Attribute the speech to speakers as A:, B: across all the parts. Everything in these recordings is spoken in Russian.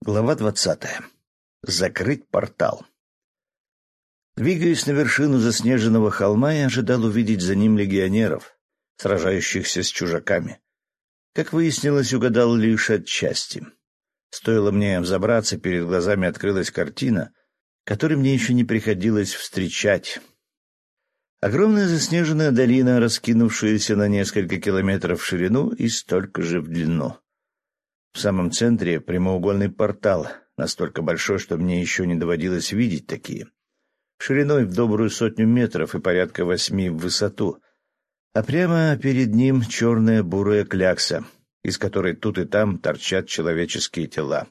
A: Глава двадцатая. Закрыть портал. Двигаясь на вершину заснеженного холма, я ожидал увидеть за ним легионеров, сражающихся с чужаками. Как выяснилось, угадал лишь отчасти. Стоило мне взобраться, перед глазами открылась картина, которой мне еще не приходилось встречать. Огромная заснеженная долина, раскинувшаяся на несколько километров в ширину и столько же в длину. В самом центре прямоугольный портал, настолько большой, что мне еще не доводилось видеть такие. Шириной в добрую сотню метров и порядка восьми в высоту. А прямо перед ним черная бурая клякса, из которой тут и там торчат человеческие тела.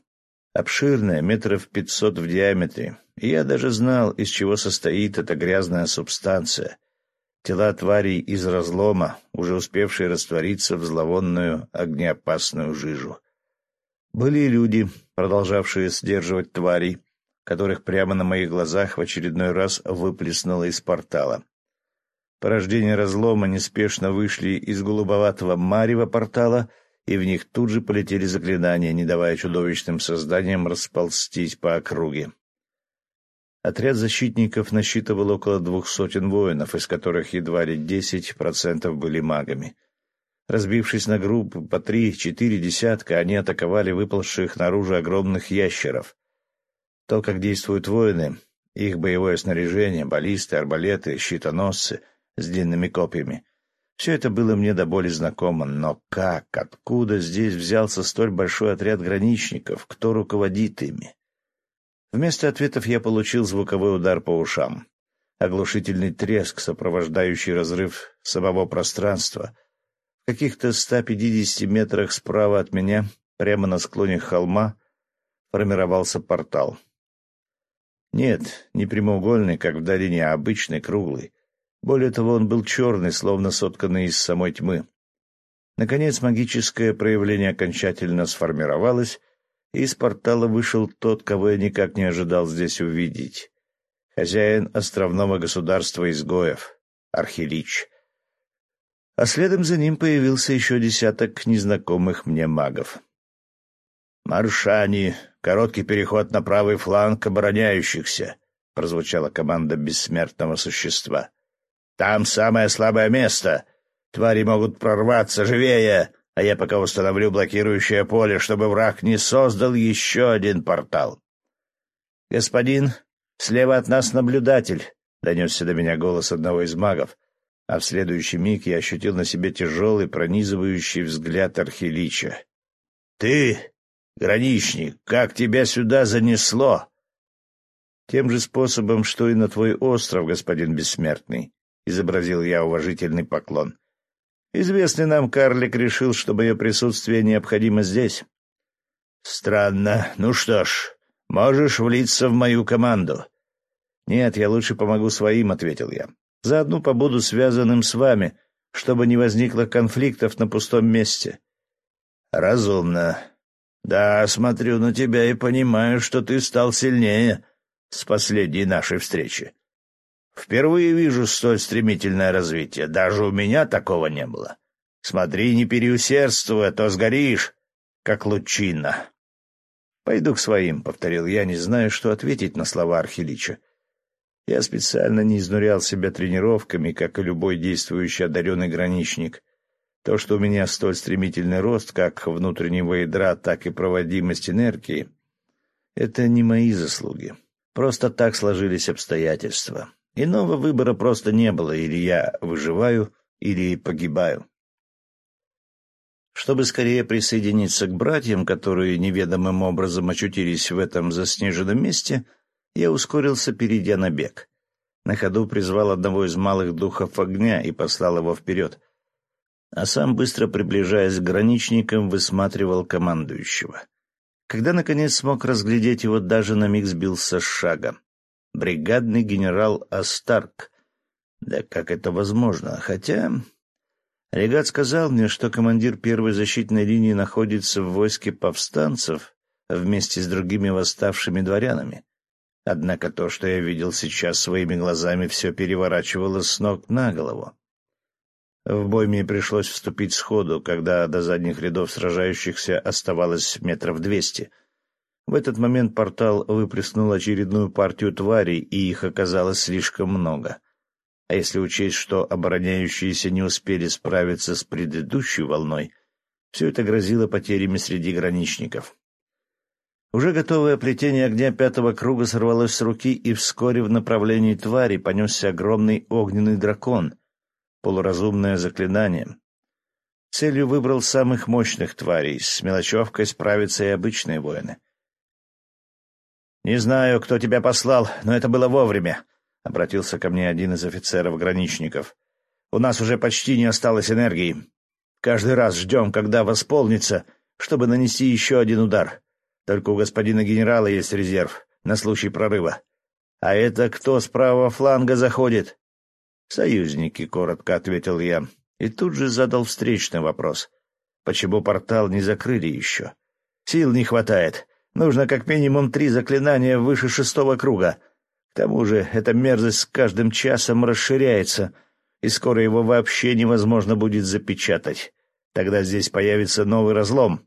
A: Обширная, метров пятьсот в диаметре, и я даже знал, из чего состоит эта грязная субстанция. Тела тварей из разлома, уже успевшие раствориться в зловонную огнеопасную жижу. Были и люди, продолжавшие сдерживать тварей, которых прямо на моих глазах в очередной раз выплеснуло из портала. Порождения разлома неспешно вышли из голубоватого марева портала, и в них тут же полетели заклинания, не давая чудовищным созданиям расползтись по округе. Отряд защитников насчитывал около двух сотен воинов, из которых едва ли десять процентов были магами — Разбившись на группы по три-четыре десятка, они атаковали выползших наружу огромных ящеров. То, как действуют воины, их боевое снаряжение, баллисты, арбалеты, щитоносцы с длинными копьями — все это было мне до боли знакомо, но как, откуда здесь взялся столь большой отряд граничников, кто руководит ими? Вместо ответов я получил звуковой удар по ушам. Оглушительный треск, сопровождающий разрыв самого пространства — каких-то 150 метрах справа от меня, прямо на склоне холма, формировался портал. Нет, не прямоугольный, как в долине, а обычный, круглый. Более того, он был черный, словно сотканный из самой тьмы. Наконец, магическое проявление окончательно сформировалось, и из портала вышел тот, кого я никак не ожидал здесь увидеть. Хозяин островного государства изгоев, Архилич — а следом за ним появился еще десяток незнакомых мне магов. «Маршани! Короткий переход на правый фланг обороняющихся!» — прозвучала команда бессмертного существа. «Там самое слабое место! Твари могут прорваться живее, а я пока установлю блокирующее поле, чтобы враг не создал еще один портал». «Господин, слева от нас наблюдатель!» — донесся до меня голос одного из магов, а в следующий миг я ощутил на себе тяжелый, пронизывающий взгляд Архилича. — Ты, граничник, как тебя сюда занесло? — Тем же способом, что и на твой остров, господин Бессмертный, — изобразил я уважительный поклон. — Известный нам карлик решил, что мое присутствие необходимо здесь. — Странно. Ну что ж, можешь влиться в мою команду. — Нет, я лучше помогу своим, — ответил я. Заодно побуду связанным с вами, чтобы не возникло конфликтов на пустом месте. — Разумно. Да, смотрю на тебя и понимаю, что ты стал сильнее с последней нашей встречи. Впервые вижу столь стремительное развитие. Даже у меня такого не было. Смотри, не переусердствуй, а то сгоришь, как лучина. — Пойду к своим, — повторил я, не зная, что ответить на слова Архилича. Я специально не изнурял себя тренировками, как и любой действующий одаренный граничник. То, что у меня столь стремительный рост, как внутреннего ядра, так и проводимость энергии, это не мои заслуги. Просто так сложились обстоятельства. Иного выбора просто не было, или я выживаю, или погибаю. Чтобы скорее присоединиться к братьям, которые неведомым образом очутились в этом заснеженном месте — я ускорился, перейдя на бег. На ходу призвал одного из малых духов огня и послал его вперед. А сам, быстро приближаясь к граничникам, высматривал командующего. Когда, наконец, смог разглядеть его, даже на миг сбился с шага. Бригадный генерал Астарк. Да как это возможно? Хотя... Регат сказал мне, что командир первой защитной линии находится в войске повстанцев вместе с другими восставшими дворянами. Однако то, что я видел сейчас своими глазами, все переворачивало с ног на голову. В бой мне пришлось вступить сходу, когда до задних рядов сражающихся оставалось метров двести. В этот момент портал выплеснул очередную партию тварей, и их оказалось слишком много. А если учесть, что обороняющиеся не успели справиться с предыдущей волной, все это грозило потерями среди граничников. Уже готовое плетение огня пятого круга сорвалось с руки, и вскоре в направлении твари понесся огромный огненный дракон. Полуразумное заклинание. Целью выбрал самых мощных тварей. С мелочевкой справятся и обычные воины. «Не знаю, кто тебя послал, но это было вовремя», — обратился ко мне один из офицеров-граничников. «У нас уже почти не осталось энергии. Каждый раз ждем, когда восполнится, чтобы нанести еще один удар. Только у господина генерала есть резерв на случай прорыва. А это кто с правого фланга заходит?» «Союзники», — коротко ответил я, и тут же задал встречный вопрос. «Почему портал не закрыли еще?» «Сил не хватает. Нужно как минимум три заклинания выше шестого круга. К тому же эта мерзость с каждым часом расширяется, и скоро его вообще невозможно будет запечатать. Тогда здесь появится новый разлом.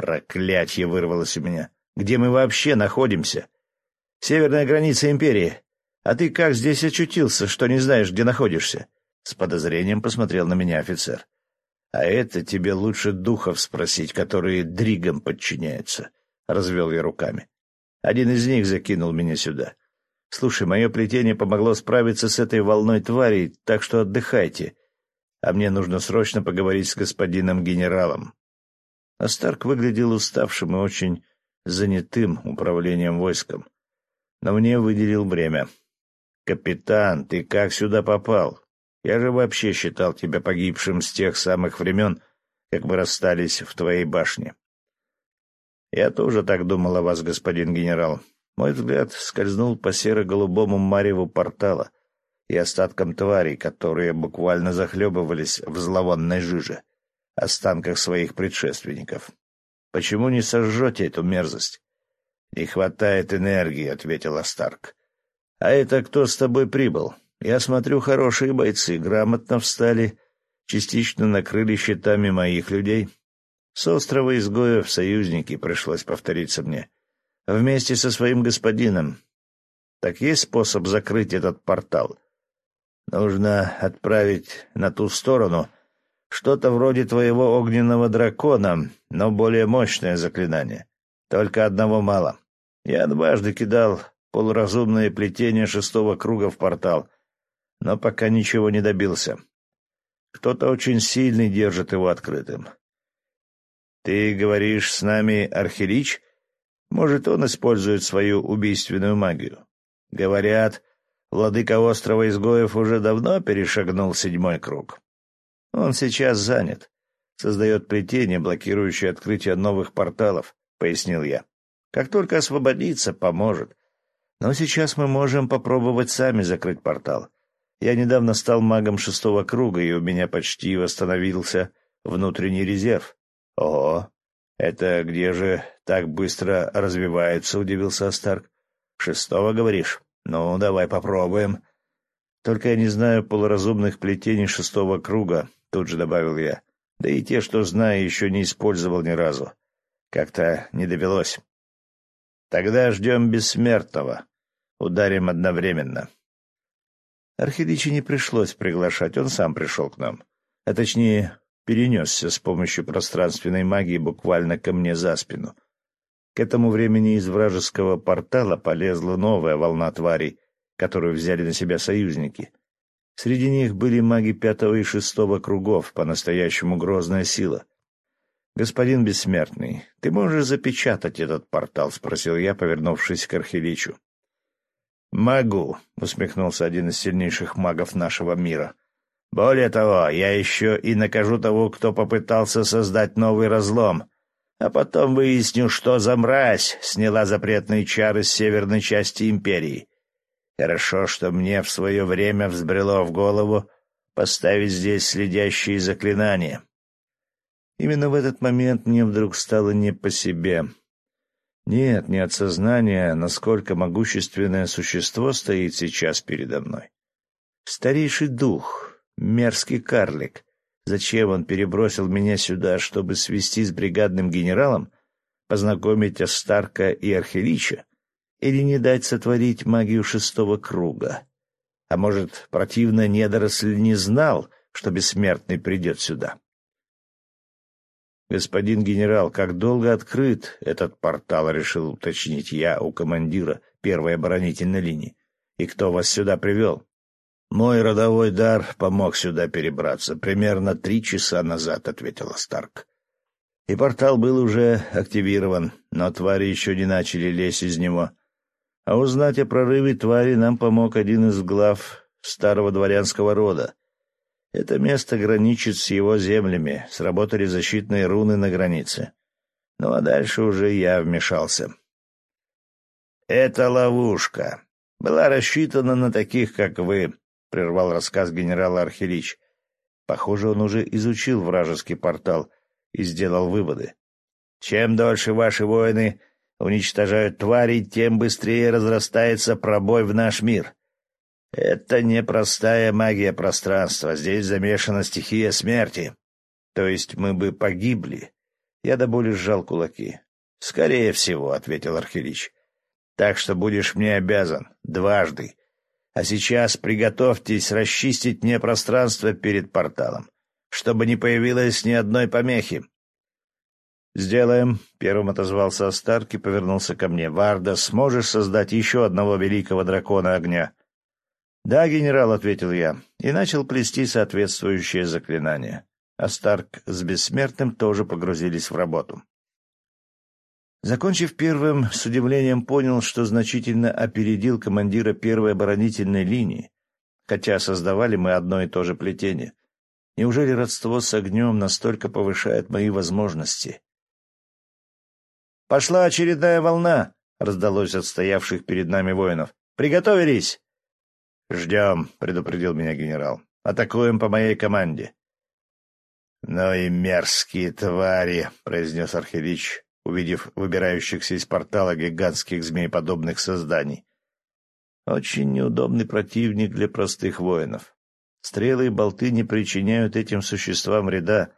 A: Проклятье вырвалось у меня. Где мы вообще находимся? Северная граница империи. А ты как здесь очутился, что не знаешь, где находишься? С подозрением посмотрел на меня офицер. А это тебе лучше духов спросить, которые дригам подчиняются. — развел я руками. Один из них закинул меня сюда. Слушай, мое плетение помогло справиться с этой волной тварей, так что отдыхайте. А мне нужно срочно поговорить с господином генералом. Астарк выглядел уставшим и очень занятым управлением войском. Но мне выделил время. «Капитан, ты как сюда попал? Я же вообще считал тебя погибшим с тех самых времен, как мы расстались в твоей башне. «Я тоже так думал о вас, господин генерал». Мой взгляд скользнул по серо-голубому мареву портала и остаткам тварей, которые буквально захлебывались в зловонной жиже, останках своих предшественников. «Почему не сожжете эту мерзость?» «Не хватает энергии», — ответил Астарк. «А это кто с тобой прибыл? Я смотрю, хорошие бойцы, грамотно встали, частично накрыли щитами моих людей». С острова изгоев союзники пришлось повториться мне. Вместе со своим господином. Так есть способ закрыть этот портал? Нужно отправить на ту сторону что-то вроде твоего огненного дракона, но более мощное заклинание. Только одного мало. Я дважды кидал полуразумное плетение шестого круга в портал, но пока ничего не добился. Кто-то очень сильный держит его открытым. Ты говоришь с нами Архилич? Может, он использует свою убийственную магию? Говорят, владыка острова изгоев уже давно перешагнул седьмой круг. Он сейчас занят. Создает плетение, блокирующее открытие новых порталов, — пояснил я. Как только освободится, поможет. Но сейчас мы можем попробовать сами закрыть портал. Я недавно стал магом шестого круга, и у меня почти восстановился внутренний резерв. «Ого! Это где же так быстро развивается?» — удивился Астарк. «Шестого, говоришь? Ну, давай попробуем». «Только я не знаю полуразумных плетений шестого круга», — тут же добавил я. «Да и те, что знаю, еще не использовал ни разу. Как-то не довелось». «Тогда ждем бессмертного. Ударим одновременно». Архидичи не пришлось приглашать, он сам пришел к нам. А точнее, перенесся с помощью пространственной магии буквально ко мне за спину. К этому времени из вражеского портала полезла новая волна тварей, которую взяли на себя союзники. Среди них были маги пятого и шестого кругов, по-настоящему грозная сила. «Господин Бессмертный, ты можешь запечатать этот портал?» — спросил я, повернувшись к Архиличу. «Могу», — усмехнулся один из сильнейших магов нашего мира. Более того, я еще и накажу того, кто попытался создать новый разлом, а потом выясню, что за мразь сняла запретные чары с северной части империи. Хорошо, что мне в свое время взбрело в голову поставить здесь следящие заклинания. Именно в этот момент мне вдруг стало не по себе. Нет, не от сознания, насколько могущественное существо стоит сейчас передо мной. Старейший дух, Мерзкий карлик. Зачем он перебросил меня сюда, чтобы свести с бригадным генералом? познакомить Астарка и Архилича? Или не дать сотворить магию шестого круга? А может, противно недоросль не знал, что бессмертный придет сюда? «Господин генерал, как долго открыт этот портал?» — решил уточнить я у командира первой оборонительной линии. «И кто вас сюда привел?» «Мой родовой дар помог сюда перебраться. Примерно три часа назад», — ответила Старк. И портал был уже активирован, но твари еще не начали лезть из него. А узнать о прорыве твари нам помог один из глав старого дворянского рода. Это место граничит с его землями, сработали защитные руны на границе. Ну а дальше уже я вмешался. «Это ловушка. Была рассчитана на таких, как вы», — прервал рассказ генерала Архилич. Похоже, он уже изучил вражеский портал и сделал выводы. «Чем дольше ваши воины уничтожают твари, тем быстрее разрастается пробой в наш мир. Это непростая магия пространства, здесь замешана стихия смерти. То есть мы бы погибли. Я до боли сжал кулаки. Скорее всего, — ответил Архилич. Так что будешь мне обязан. Дважды. А сейчас приготовьтесь расчистить мне пространство перед порталом, чтобы не появилось ни одной помехи. «Сделаем», — первым отозвался Астарк и повернулся ко мне. «Варда, сможешь создать еще одного великого дракона огня?» «Да, генерал», — ответил я, и начал плести соответствующее заклинание. А Старк с Бессмертным тоже погрузились в работу. Закончив первым, с удивлением понял, что значительно опередил командира первой оборонительной линии, хотя создавали мы одно и то же плетение. Неужели родство с огнем настолько повышает мои возможности? «Пошла очередная волна!» — раздалось от стоявших перед нами воинов. «Приготовились!» «Ждем», — предупредил меня генерал. «Атакуем по моей команде». «Ну и мерзкие твари», — произнес Архилич, увидев выбирающихся из портала гигантских змееподобных созданий. «Очень неудобный противник для простых воинов. Стрелы и болты не причиняют этим существам вреда,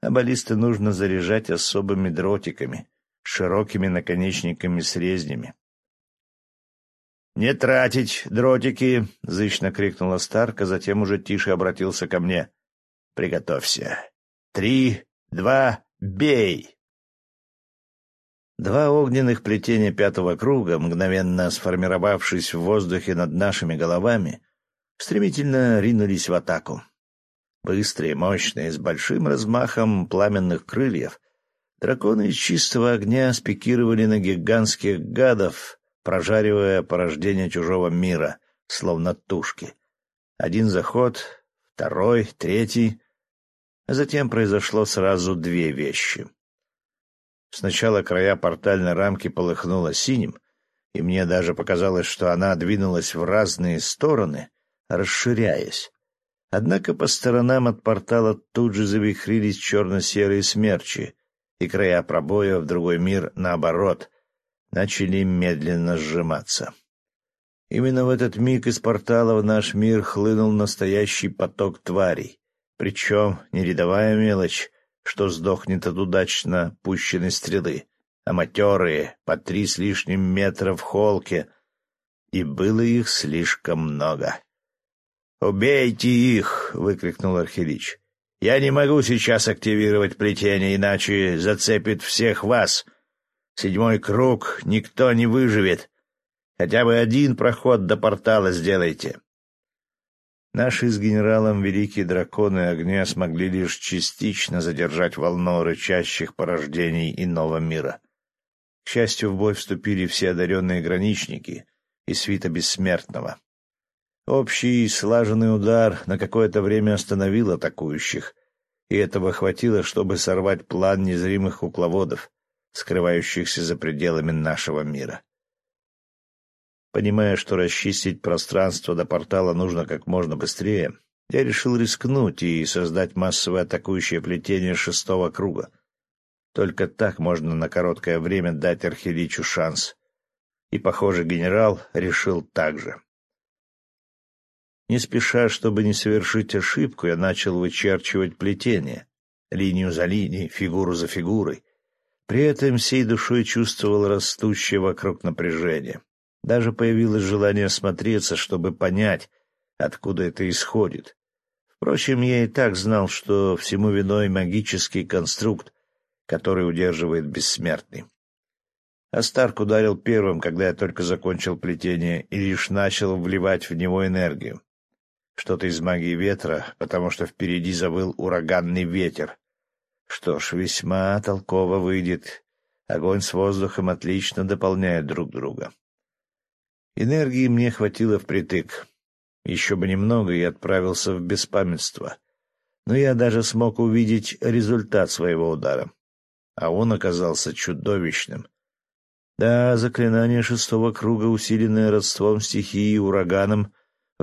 A: а баллисты нужно заряжать особыми дротиками, широкими наконечниками с резнями. «Не тратить дротики!» — зычно крикнула Старка, затем уже тише обратился ко мне. «Приготовься. Три, два, бей!» Два огненных плетения пятого круга, мгновенно сформировавшись в воздухе над нашими головами, стремительно ринулись в атаку. Быстрые, мощные, с большим размахом пламенных крыльев, драконы из чистого огня спикировали на гигантских гадов, прожаривая порождение чужого мира, словно тушки. Один заход, второй, третий. А затем произошло сразу две вещи. Сначала края портальной рамки полыхнула синим, и мне даже показалось, что она двинулась в разные стороны, расширяясь. Однако по сторонам от портала тут же завихрились черно-серые смерчи, и края пробоя в другой мир, наоборот, начали медленно сжиматься. Именно в этот миг из портала в наш мир хлынул настоящий поток тварей, причем не рядовая мелочь, что сдохнет от удачно пущенной стрелы, а матерые, по три с лишним метра в холке, и было их слишком много. «Убейте их!» — выкрикнул Архилич. «Я не могу сейчас активировать плетение, иначе зацепит всех вас!» Седьмой круг никто не выживет. Хотя бы один проход до портала сделайте. Наши с генералом великие драконы огня смогли лишь частично задержать волну рычащих порождений иного мира. К счастью, в бой вступили все одаренные граничники и свита бессмертного. Общий слаженный удар на какое-то время остановил атакующих, и этого хватило, чтобы сорвать план незримых кукловодов — скрывающихся за пределами нашего мира. Понимая, что расчистить пространство до портала нужно как можно быстрее, я решил рискнуть и создать массовое атакующее плетение шестого круга. Только так можно на короткое время дать Архиличу шанс. И, похоже, генерал решил так же. Не спеша, чтобы не совершить ошибку, я начал вычерчивать плетение, линию за линией, фигуру за фигурой, При этом всей душой чувствовал растущее вокруг напряжение. Даже появилось желание осмотреться, чтобы понять, откуда это исходит. Впрочем, я и так знал, что всему виной магический конструкт, который удерживает бессмертный. Астарк ударил первым, когда я только закончил плетение, и лишь начал вливать в него энергию. Что-то из магии ветра, потому что впереди завыл ураганный ветер. Что ж, весьма толково выйдет. Огонь с воздухом отлично дополняют друг друга. Энергии мне хватило впритык. Еще бы немного и отправился в беспамятство. Но я даже смог увидеть результат своего удара. А он оказался чудовищным. Да, заклинание шестого круга, усиленное родством стихии и ураганом,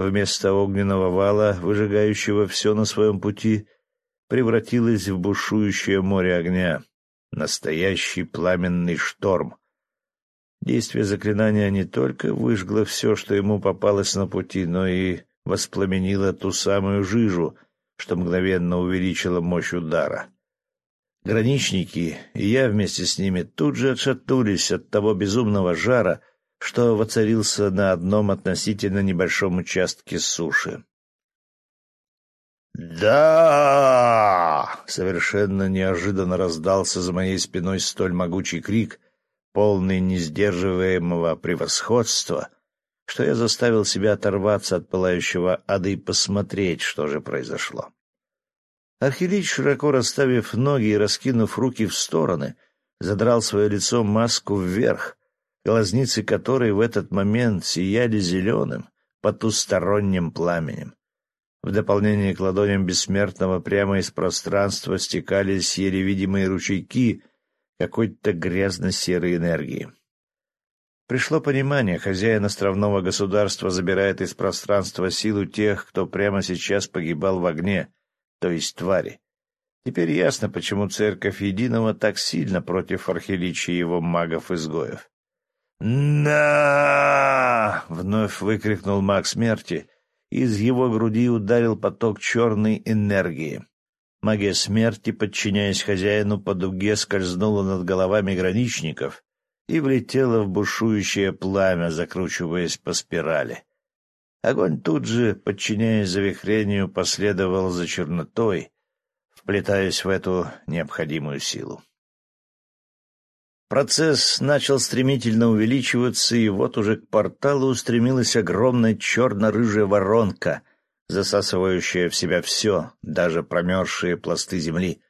A: вместо огненного вала, выжигающего все на своем пути, превратилось в бушующее море огня. Настоящий пламенный шторм. Действие заклинания не только выжгло все, что ему попалось на пути, но и воспламенило ту самую жижу, что мгновенно увеличило мощь удара. Граничники, и я вместе с ними, тут же отшатнулись от того безумного жара, что воцарился на одном относительно небольшом участке суши. «Да!» — совершенно неожиданно раздался за моей спиной столь могучий крик, полный несдерживаемого превосходства, что я заставил себя оторваться от пылающего ада и посмотреть, что же произошло. Архилич, широко расставив ноги и раскинув руки в стороны, задрал свое лицо маску вверх, глазницы которой в этот момент сияли зеленым, потусторонним пламенем. В дополнение к ладоням бессмертного прямо из пространства стекались еле видимые ручейки какой-то грязно-серой энергии. Пришло понимание, хозяин островного государства забирает из пространства силу тех, кто прямо сейчас погибал в огне, то есть твари. Теперь ясно, почему церковь Единого так сильно против архиличия его магов-изгоев. «На!» — вновь выкрикнул маг смерти. Из его груди ударил поток черной энергии. Магия смерти, подчиняясь хозяину по дуге, скользнула над головами граничников и влетела в бушующее пламя, закручиваясь по спирали. Огонь тут же, подчиняясь завихрению, последовал за чернотой, вплетаясь в эту необходимую силу. Процесс начал стремительно увеличиваться, и вот уже к порталу устремилась огромная черно-рыжая воронка, засасывающая в себя все, даже промерзшие пласты земли.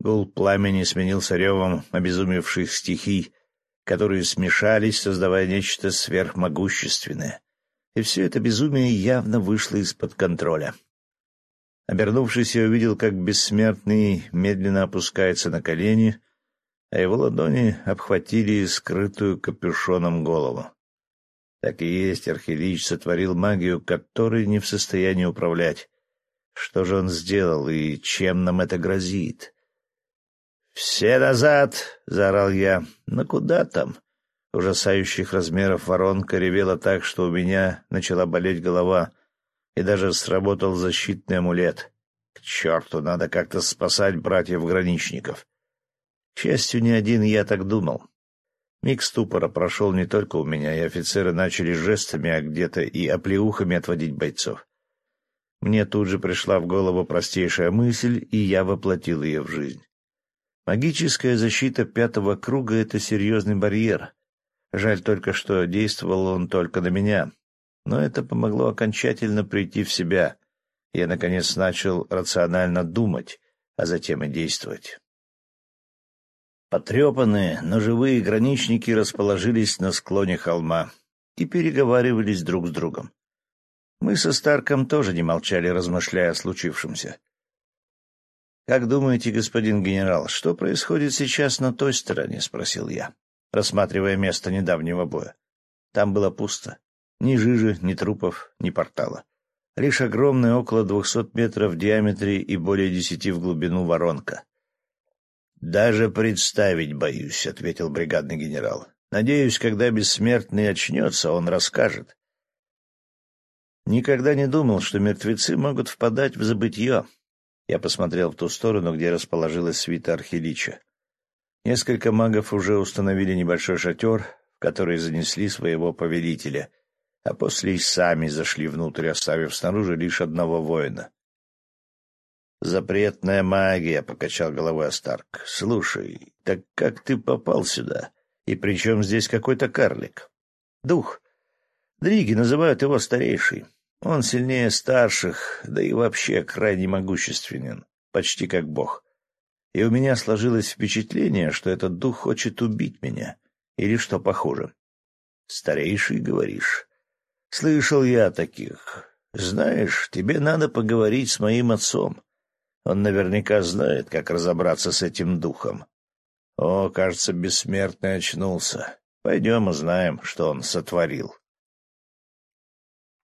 A: Гул пламени сменился ревом обезумевших стихий, которые смешались, создавая нечто сверхмогущественное и все это безумие явно вышло из-под контроля. Обернувшись, я увидел, как бессмертный медленно опускается на колени, а его ладони обхватили скрытую капюшоном голову. Так и есть, Архилич сотворил магию, которой не в состоянии управлять. Что же он сделал и чем нам это грозит? «Все назад!» — заорал я. «Но куда там?» ужасающих размеров воронка ревела так, что у меня начала болеть голова, и даже сработал защитный амулет. К черту, надо как-то спасать братьев-граничников. К счастью, не один я так думал. Миг ступора прошел не только у меня, и офицеры начали жестами, а где-то и оплеухами отводить бойцов. Мне тут же пришла в голову простейшая мысль, и я воплотил ее в жизнь. Магическая защита пятого круга — это серьезный барьер, Жаль только, что действовал он только на меня. Но это помогло окончательно прийти в себя. Я, наконец, начал рационально думать, а затем и действовать. Потрепанные, но живые граничники расположились на склоне холма и переговаривались друг с другом. Мы со Старком тоже не молчали, размышляя о случившемся. «Как думаете, господин генерал, что происходит сейчас на той стороне?» — спросил я рассматривая место недавнего боя. Там было пусто. Ни жижи, ни трупов, ни портала. Лишь огромная, около двухсот метров в диаметре и более десяти в глубину воронка. «Даже представить боюсь», — ответил бригадный генерал. «Надеюсь, когда бессмертный очнется, он расскажет». Никогда не думал, что мертвецы могут впадать в забытье. Я посмотрел в ту сторону, где расположилась свита Архилича. Несколько магов уже установили небольшой шатер, в который занесли своего повелителя, а после и сами зашли внутрь, оставив снаружи лишь одного воина. «Запретная магия», — покачал головой Астарк. «Слушай, так как ты попал сюда? И при чем здесь какой-то карлик?» «Дух. Дриги называют его старейший. Он сильнее старших, да и вообще крайне могущественен, почти как бог. И у меня сложилось впечатление, что этот дух хочет убить меня, или что похоже. Старейший, говоришь? Слышал я таких. Знаешь, тебе надо поговорить с моим отцом. Он наверняка знает, как разобраться с этим духом. О, кажется, бессмертный очнулся. Пойдем узнаем, что он сотворил.